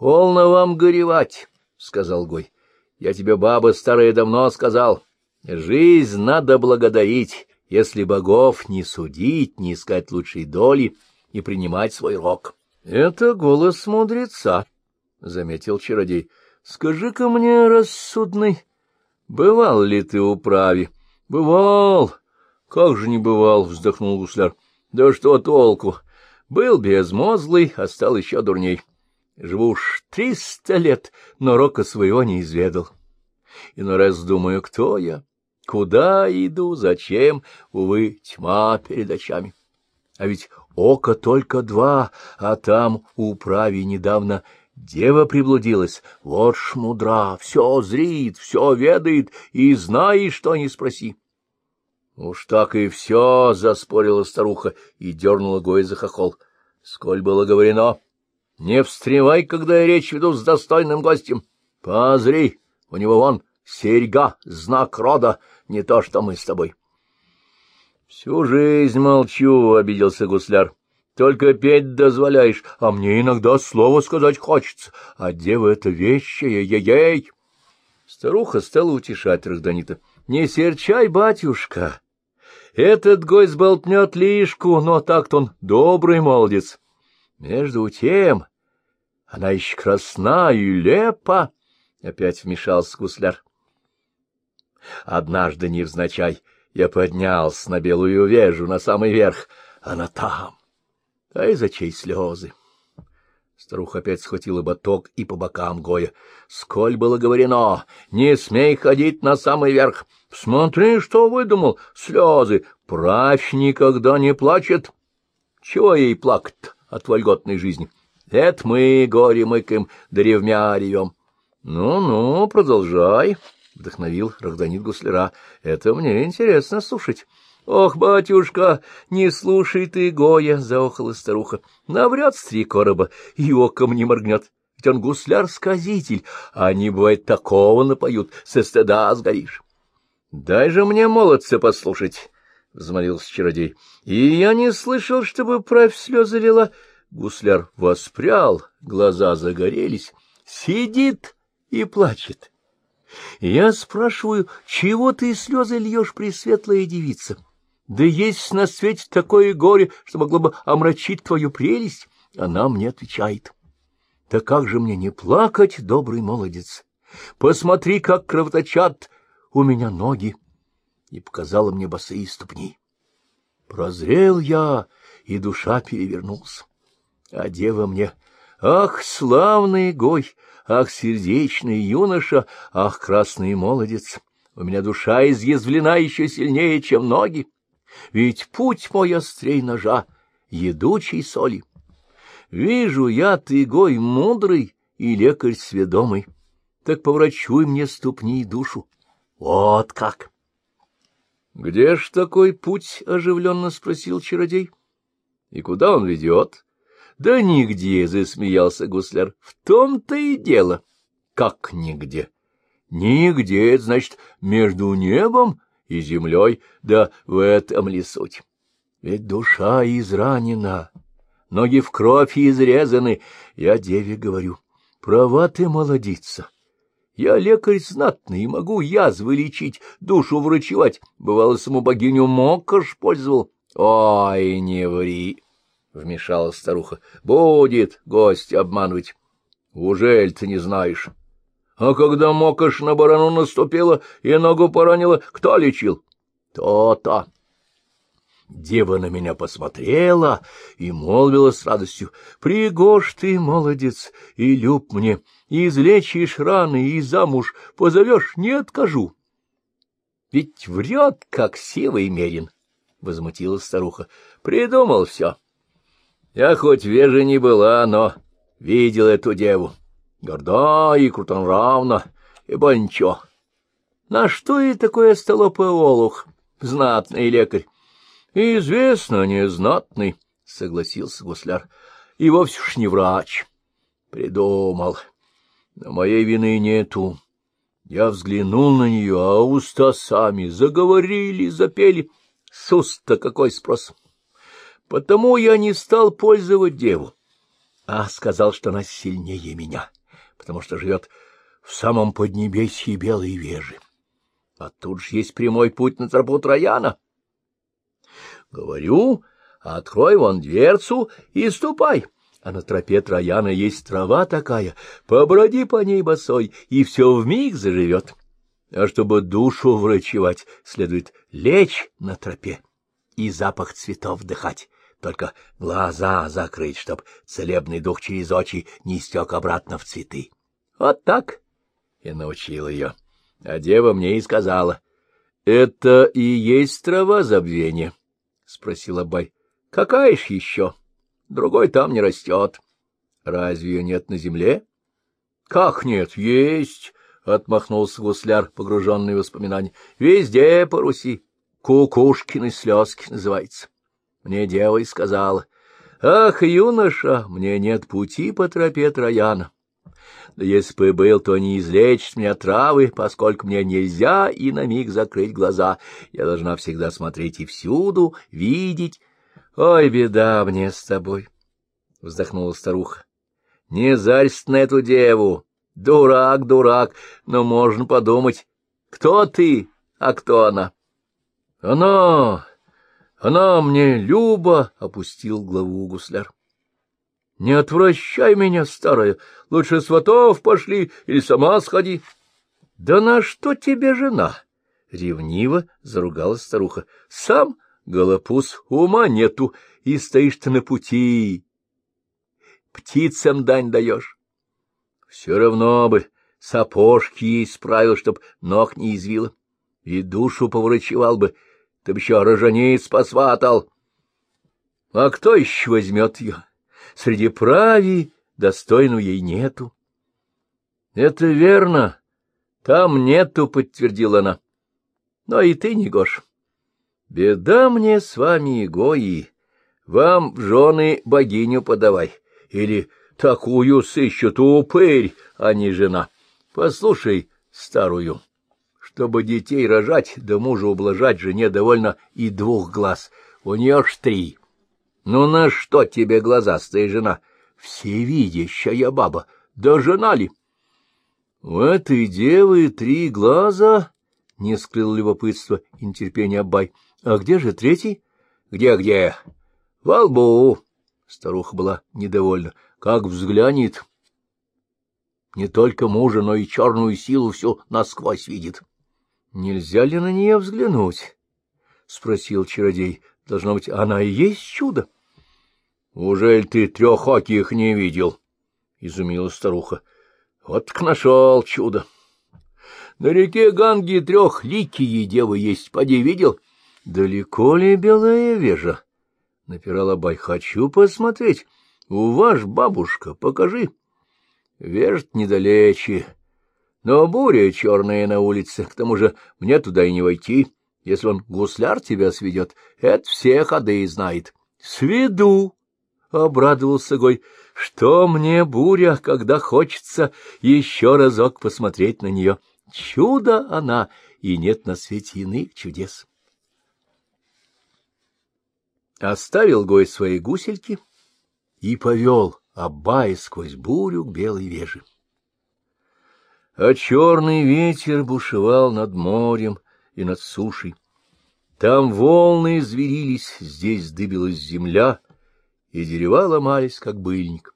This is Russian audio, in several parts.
Полно вам горевать, — сказал Гой. — Я тебе, баба старая, давно сказал. Жизнь надо благодарить, если богов не судить, не искать лучшей доли и принимать свой рок. — Это голос мудреца, — заметил чародей. — Скажи-ка мне, рассудный, бывал ли ты у прави? — Бывал. — Как же не бывал, — вздохнул гусляр. — Да что толку? Был безмозглый, а стал еще дурней. Живу уж триста лет, но рока своего не изведал. И на раз думаю, кто я, куда иду, зачем, увы, тьма перед очами. А ведь око только два, а там у прави недавно дева приблудилась. Вот ж мудра, все зрит, все ведает, и знаешь, что не спроси. Уж так и все, — заспорила старуха и дернула Гоя за хохол. Сколь было говорено, не встревай, когда я речь веду с достойным гостем. Позри, у него вон серьга, знак рода, не то что мы с тобой. — Всю жизнь молчу, — обиделся гусляр. — Только петь дозволяешь, а мне иногда слово сказать хочется, а дева — это вещая, ей-ей. Старуха стала утешать Рахданита. — Не серчай, батюшка, этот гость болтнет лишку, но так-то он добрый молодец. Между тем, она еще красна и лепа, — опять вмешался гусляр. Однажды, невзначай, я поднялся на белую вежу, на самый верх. Она там. А из очей слезы. Старуха опять схватила боток и по бокам Гоя. Сколь было говорено, не смей ходить на самый верх. Смотри, что выдумал, слезы. Правь никогда не плачет. Чего ей плакать от вольготной жизни? Это мы горе мыкаем, да ревмя ревем. Ну-ну, продолжай, — вдохновил Рахданит Гусляра. — Это мне интересно слушать. — Ох, батюшка, не слушай ты, Гоя, — заохала старуха. — Наврет с три короба и оком не моргнет. Ведь он гусляр-сказитель, а они, бывает, такого напоют, со стыда сгоришь. — Дай же мне молодца послушать, — взмолился чародей. — И я не слышал, чтобы правь слезы лила. Гусляр воспрял, глаза загорелись, сидит и плачет. Я спрашиваю, чего ты слезы льешь, пресветлая девица? Да есть на свете такое горе, что могло бы омрачить твою прелесть. Она мне отвечает. Да как же мне не плакать, добрый молодец? Посмотри, как кровоточат у меня ноги. И показала мне босые ступни. Прозрел я, и душа перевернулась. А дева мне, ах, славный гой, ах, сердечный юноша, ах, красный молодец, у меня душа изъязвлена еще сильнее, чем ноги. Ведь путь мой острей ножа, едучей соли. Вижу я, ты, гой, мудрый и лекарь сведомый, так поврачуй мне ступни и душу. Вот как! — Где ж такой путь? — оживленно спросил чародей. — И куда он ведет? — Да нигде, — засмеялся гусляр. — В том-то и дело. — Как нигде? — Нигде, значит, между небом и землей, да в этом ли суть? Ведь душа изранена, ноги в кровь изрезаны. Я деве говорю, права ты, молодица. Я лекарь знатный и могу язвы лечить, душу врачевать. Бывало, саму богиню мокош пользовал. — Ой, не ври! — вмешалась старуха. — Будет гость обманывать. Ужель ты не знаешь? А когда мокош на барану наступила и ногу поранила, кто лечил? То-то. Дева на меня посмотрела и молвила с радостью. Пригож ты, молодец, и люб мне, излечишь раны и замуж позовешь, не откажу. Ведь врет, как сивый мерин, — возмутилась старуха. Придумал все. Я хоть вежа не была, но видел эту деву. Горда и крутонравна, и ничего. На что и такой остолопый олух, знатный лекарь? — Известно, не знатный, — согласился гусляр, — и вовсе уж не врач. Придумал. Но моей вины нету. Я взглянул на нее, а уста сами заговорили, запели. С какой спрос. Потому я не стал пользовать деву а сказал, что она сильнее меня, потому что живет в самом поднебесье белой вежи. А тут же есть прямой путь на тропу Трояна. Говорю, открой вон дверцу и ступай. А на тропе Трояна есть трава такая, поброди по ней босой, и все вмиг заживет. А чтобы душу врачевать, следует лечь на тропе и запах цветов вдыхать, только глаза закрыть, чтоб целебный дух через очи не стек обратно в цветы. Вот так и научил ее. А дева мне и сказала. — Это и есть трава забвения? — спросил Абай. — Какая ж еще? Другой там не растет. Разве ее нет на земле? — Как нет? Есть! — отмахнулся гусляр, погруженный в воспоминания. — Везде по Руси. Кукушкины слезки называется. Мне дева и сказала. — Ах, юноша, мне нет пути по тропе Трояна. Да если бы был, то не излечит меня травы, поскольку мне нельзя и на миг закрыть глаза. Я должна всегда смотреть и всюду, видеть. Ой, беда мне с тобой, — вздохнула старуха. — Не зарься на эту деву. Дурак, дурак, но можно подумать, кто ты, а кто она. — Она... она мне Люба, — опустил главу гусляр. — Не отвращай меня, старая, лучше сватов пошли или сама сходи. — Да на что тебе жена? — ревниво заругалась старуха. — Сам, голопус, ума нету, и стоишь ты на пути. Птицам дань даешь. Все равно бы сапожки ей справил, чтоб ног не извила, и душу поворачивал бы, ты бы еще рожениц посватал. А кто еще возьмет ее? Среди прави достойного ей нету. — Это верно. Там нету, — подтвердила она. — Но и ты не гош. Беда мне с вами, Гои. Вам в жены богиню подавай. Или такую сыщут упырь, а не жена. Послушай старую. Чтобы детей рожать, да мужа ублажать жене довольно и двух глаз. У нее ж три. Ну на что тебе глазастая жена? Всевидящая баба. Да жена ли? У этой девы три глаза, — не скрыл любопытство и нетерпение Аббай. А где же третий? Где-где? Во лбу. Старуха была недовольна. Как взглянет. Не только мужа, но и черную силу всю насквозь видит. — Нельзя ли на нее взглянуть? — спросил чародей. Должно быть, она и есть чудо. — Ужель ты трехоких не видел? — изумилась старуха. — Вот так нашел чудо. На реке Ганги трехликие девы есть, поди видел? — Далеко ли белая вежа? — напирала Бай. — Хочу посмотреть. У ваш бабушка, покажи. Вежд недалече, но буря черная на улице, к тому же мне туда и не войти. Если он гусляр тебя сведет, это все ходы знает. — Сведу! — обрадовался Гой. — Что мне буря, когда хочется еще разок посмотреть на нее? Чудо она, и нет на свете иных чудес. Оставил Гой свои гусельки и повел Аббай сквозь бурю к белой веже. А черный ветер бушевал над морем, и над сушей. Там волны зверились, здесь дыбилась земля, и дерева ломались, как быльник.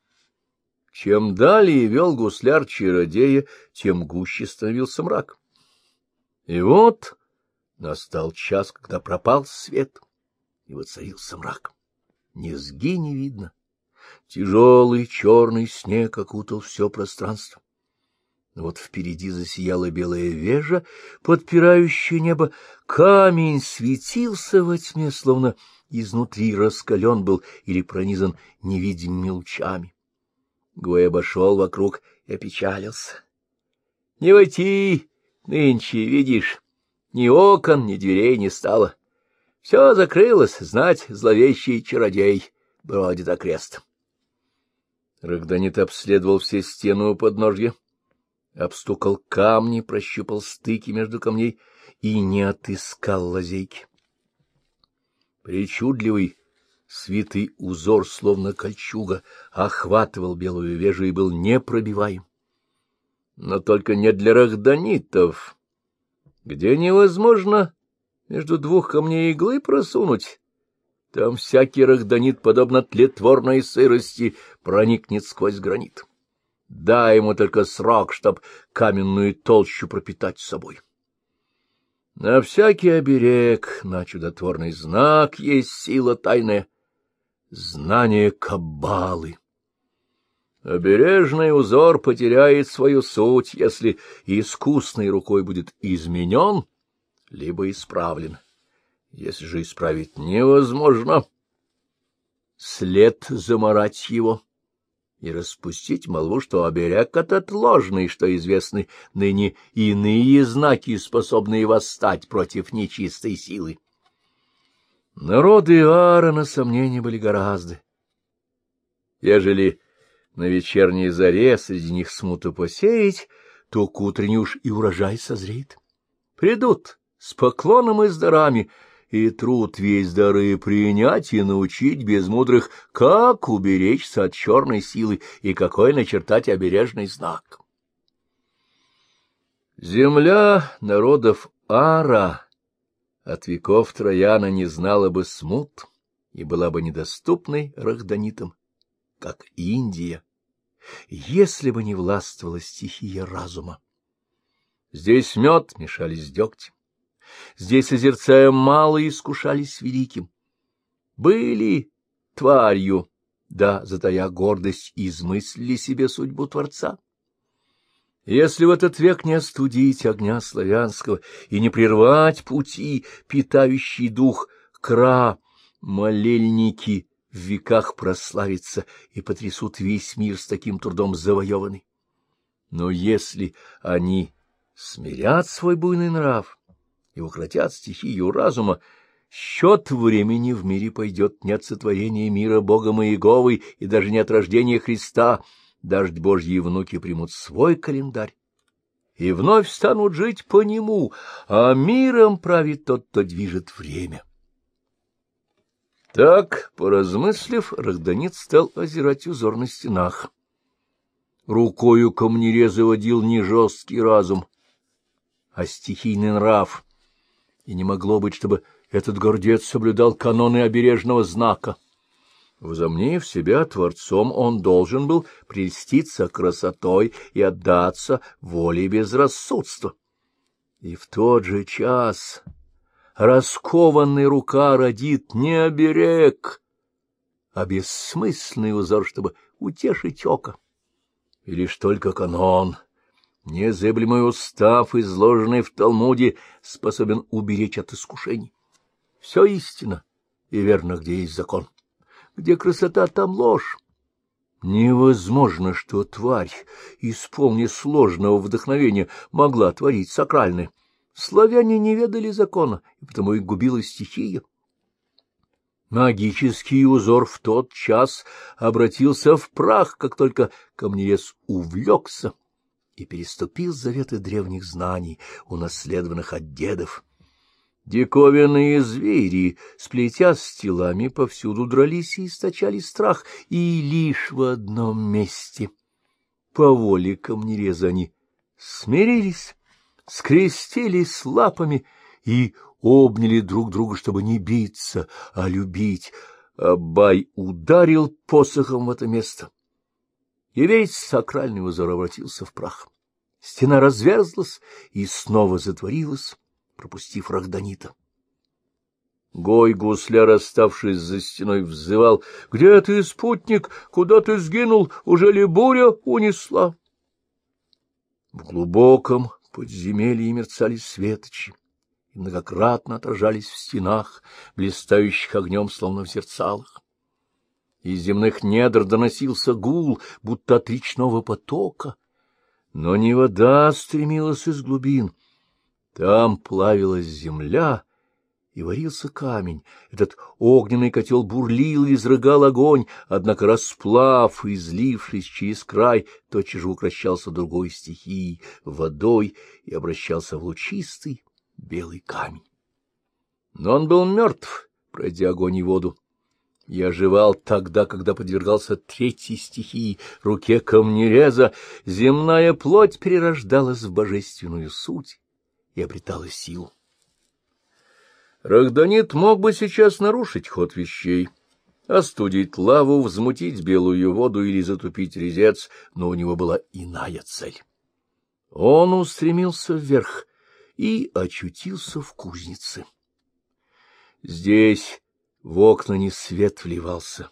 Чем далее вел гусляр чародея, тем гуще становился мрак. И вот настал час, когда пропал свет, и воцарился мрак. Низги не видно. Тяжелый черный снег окутал все пространство. Вот впереди засияла белая вежа, подпирающая небо. Камень светился во тьме, словно изнутри раскален был или пронизан невидимыми лучами. Гой обошел вокруг и опечалился. — Не войти нынче, видишь, ни окон, ни дверей не стало. Все закрылось, знать, зловещий чародей бродит окрест. Рогданит обследовал все стены у подножья обстукал камни, прощупал стыки между камней и не отыскал лазейки. Причудливый, Свитый узор, словно кольчуга, охватывал белую вежу и был непробиваем. Но только не для рахданитов, где невозможно между двух камней иглы просунуть. Там всякий рахданит, подобно тлетворной сырости, проникнет сквозь гранит. Дай ему только срок, чтоб каменную толщу пропитать собой. На всякий оберег, на чудотворный знак есть сила тайная, знание каббалы. Обережный узор потеряет свою суть, если искусной рукой будет изменен, либо исправлен. Если же исправить невозможно, след заморать его и распустить молву, что оберег этот ложный, что известны ныне иные знаки, способные восстать против нечистой силы. Народы Аарона сомнения были гораздо. Ежели на вечерней заре среди них смуту посеять, то к утренней уж и урожай созреет. Придут с поклоном и с дарами, и труд весь дары принять и научить без мудрых, как уберечься от черной силы и какой начертать обережный знак. Земля народов Ара от веков Трояна не знала бы смут и была бы недоступной рахданитам, как Индия, если бы не властвовала стихия разума. Здесь мед мешались дегтем, здесь, озерцая мало, искушались великим. Были тварью, да, затая гордость, измыслили себе судьбу Творца. Если в этот век не остудить огня славянского и не прервать пути, питающий дух кра, молельники в веках прославятся и потрясут весь мир с таким трудом завоеванный. Но если они смирят свой буйный нрав и укротят стихию разума, счет времени в мире пойдет не от сотворения мира Богом и Иеговой и даже не от рождения Христа — дождь Божьи внуки примут свой календарь и вновь станут жить по нему, а миром правит тот, кто движет время. Так, поразмыслив, Рахданит стал озирать узор на стенах. Рукою камнереза водил не жесткий разум, а стихийный нрав, и не могло быть, чтобы этот гордец соблюдал каноны обережного знака. Возомнив себя Творцом, он должен был прельститься красотой и отдаться воле безрассудства. И в тот же час раскованная рука родит не оберег, а бессмысленный узор, чтобы утешить око. И лишь только канон, незыблемый устав, изложенный в Талмуде, способен уберечь от искушений. Все истина и верно, где есть закон. Где красота, там ложь. Невозможно, что тварь, исполни сложного вдохновения, могла творить сакральное. Славяне не ведали закона, и потому и губила стихия. Магический узор в тот час обратился в прах, как только камнерез увлекся и переступил заветы древних знаний, унаследованных от дедов. Диковинные звери, сплетя с телами, повсюду дрались и источали страх, и лишь в одном месте, по воле камнереза, они смирились, скрестились лапами и обняли друг друга, чтобы не биться, а любить. Абай ударил посохом в это место, и весь сакральный узор обратился в прах. Стена разверзлась и снова затворилась, пропустив Рахданита. Гой гусляр, оставшись за стеной, взывал. — Где ты, спутник? Куда ты сгинул? Уже ли буря унесла? В глубоком подземелье мерцали светочи и многократно отражались в стенах, блистающих огнем, словно в зерцалах. Из земных недр доносился гул, будто от речного потока. Но не вода стремилась из глубин — там плавилась земля и варился камень. Этот огненный котел бурлил и изрыгал огонь, однако расплав, излившись через край, тотчас же укращался другой стихией, водой, и обращался в лучистый белый камень. Но он был мертв, пройдя огонь и воду, Я оживал тогда, когда подвергался третьей стихии, руке камнереза, земная плоть перерождалась в божественную суть и обретала силу. Рахданит мог бы сейчас нарушить ход вещей, остудить лаву, взмутить белую воду или затупить резец, но у него была иная цель. Он устремился вверх и очутился в кузнице. Здесь в окна не свет вливался,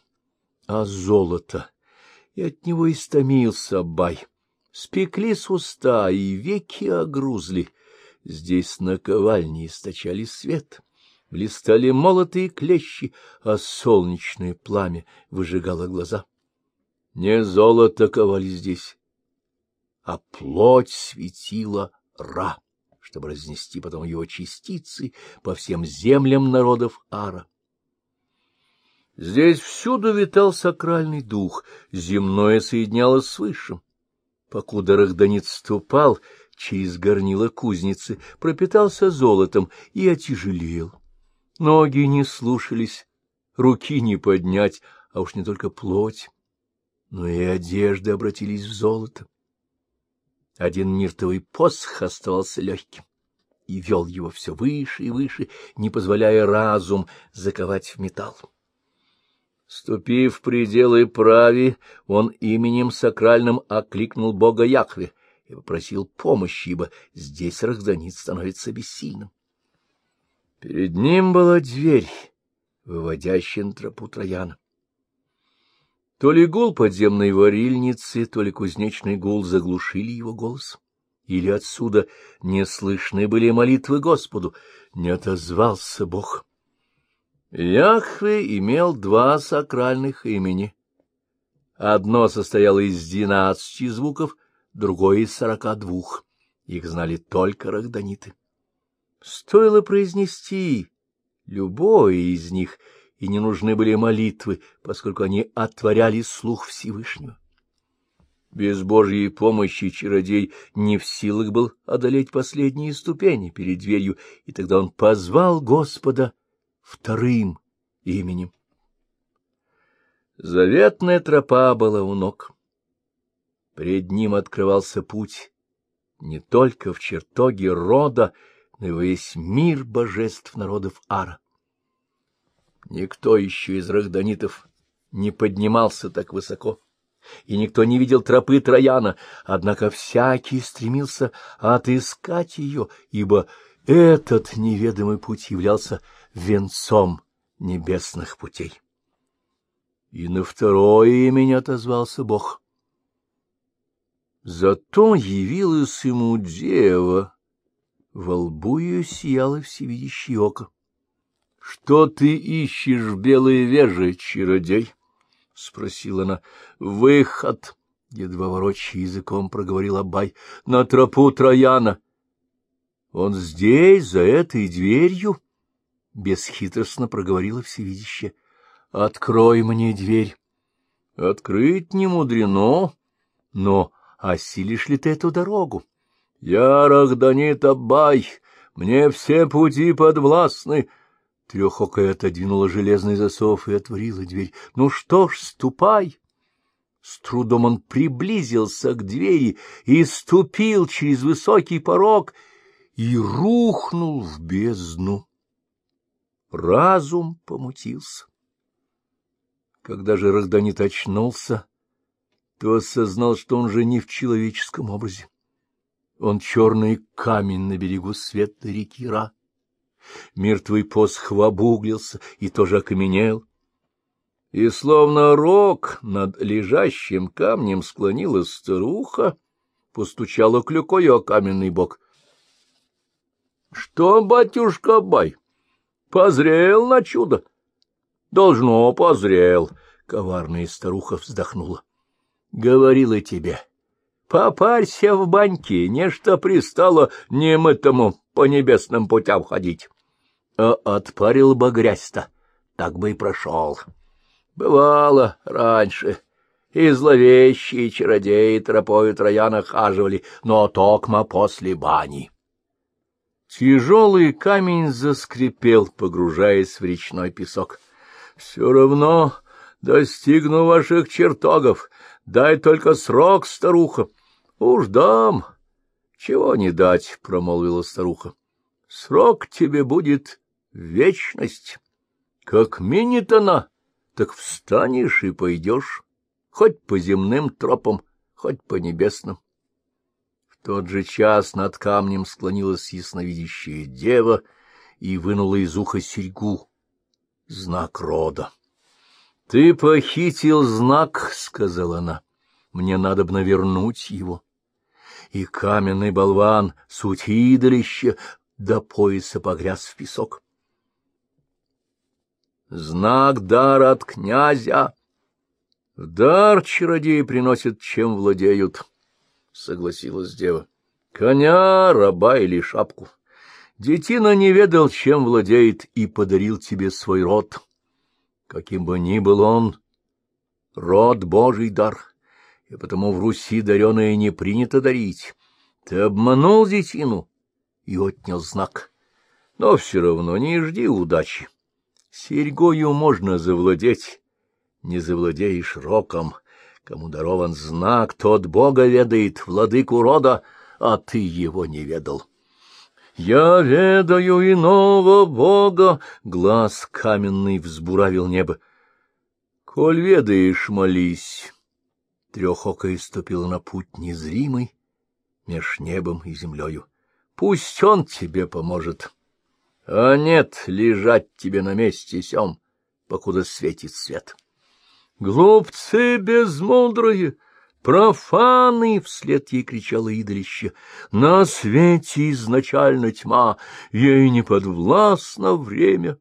а золото, и от него истомился Абай. Спеклись уста, и веки огрузли. Здесь наковальни источали свет, блистали молотые клещи, а солнечное пламя выжигало глаза. Не золото ковали здесь, а плоть светила Ра, чтобы разнести потом его частицы по всем землям народов Ара. Здесь всюду витал сакральный дух, земное соединялось с высшим. Покуда Рахданит ступал через горнило кузницы, пропитался золотом и отяжелел. Ноги не слушались, руки не поднять, а уж не только плоть, но и одежды обратились в золото. Один миртовый посох оставался легким и вел его все выше и выше, не позволяя разум заковать в металл. Ступив в пределы прави, он именем сакральным окликнул бога Яхве и попросил помощи, ибо здесь Рахданит становится бессильным. Перед ним была дверь, выводящая на тропу Трояна. То ли гул подземной варильницы, то ли кузнечный гул заглушили его голос, или отсюда не слышны были молитвы Господу, не отозвался Бог. Яхве имел два сакральных имени. Одно состояло из двенадцати звуков, другое — из сорока двух. Их знали только рахданиты. Стоило произнести любое из них, и не нужны были молитвы, поскольку они отворяли слух Всевышнего. Без Божьей помощи чародей не в силах был одолеть последние ступени перед дверью, и тогда он позвал Господа вторым именем. Заветная тропа была у ног. Пред ним открывался путь не только в чертоге рода, но и весь мир божеств народов Ара. Никто еще из рахданитов не поднимался так высоко, и никто не видел тропы Трояна, однако всякий стремился отыскать ее, ибо этот неведомый путь являлся венцом небесных путей. И на второе имя отозвался Бог. Зато явилась ему дева, во лбу ее сияло всевидящее око. — Что ты ищешь в белой чародей? — спросила она. — Выход! — едва ворочая языком проговорил Абай. — На тропу Трояна. — Он здесь, за этой дверью? —— бесхитростно проговорила всевидящая. — Открой мне дверь. — Открыть не мудрено, но осилишь ли ты эту дорогу? — Я Рахданит Аббай, мне все пути подвластны. Трехокая отодвинула железный засов и отворила дверь. — Ну что ж, ступай. С трудом он приблизился к двери и ступил через высокий порог и рухнул в бездну разум помутился. Когда же Разданит очнулся, то осознал, что он же не в человеческом образе. Он черный камень на берегу светлой реки Ра. Мертвый посох обуглился и тоже окаменел. И словно рог над лежащим камнем склонилась старуха, постучала клюкой о каменный бок. — Что, батюшка Бай? Позрел на чудо. Должно, позрел. Коварная старуха вздохнула. Говорила тебе. Попарься в баньке, нечто пристало немытому по небесным путям ходить. А отпарил бы грязь-то, так бы и прошел. Бывало раньше, и зловещие чародеи тропою трояна хаживали, но токма после бани. Тяжелый камень заскрипел, погружаясь в речной песок. Все равно достигну ваших чертогов. Дай только срок, старуха. Уж дам. Чего не дать, — промолвила старуха. Срок тебе будет вечность. Как минит она, так встанешь и пойдешь, хоть по земным тропам, хоть по небесным. Тот же час над камнем склонилась ясновидящая дева и вынула из уха серьгу, знак рода. — Ты похитил знак, — сказала она, — мне надо бы навернуть его. И каменный болван, суть идолище, до пояса погряз в песок. Знак дара от князя. В дар чародеи приносят, чем владеют, — согласилась дева. Коня, раба или шапку. Детина не ведал, чем владеет, и подарил тебе свой род. Каким бы ни был он, род — Божий дар, и потому в Руси дареное не принято дарить. Ты обманул детину и отнял знак, но все равно не жди удачи. Серьгою можно завладеть, не завладеешь роком. Кому дарован знак, тот Бога ведает, владыку рода, а ты его не ведал. «Я ведаю иного Бога!» — глаз каменный взбуравил небо. «Коль ведаешь, молись!» Трехока ступила на путь незримый меж небом и землею. «Пусть он тебе поможет!» А нет, лежать тебе на месте сём, покуда светит свет. Глупцы безмудрые, профаны! — вслед ей кричало идолище. На свете изначально тьма, ей не подвластно время.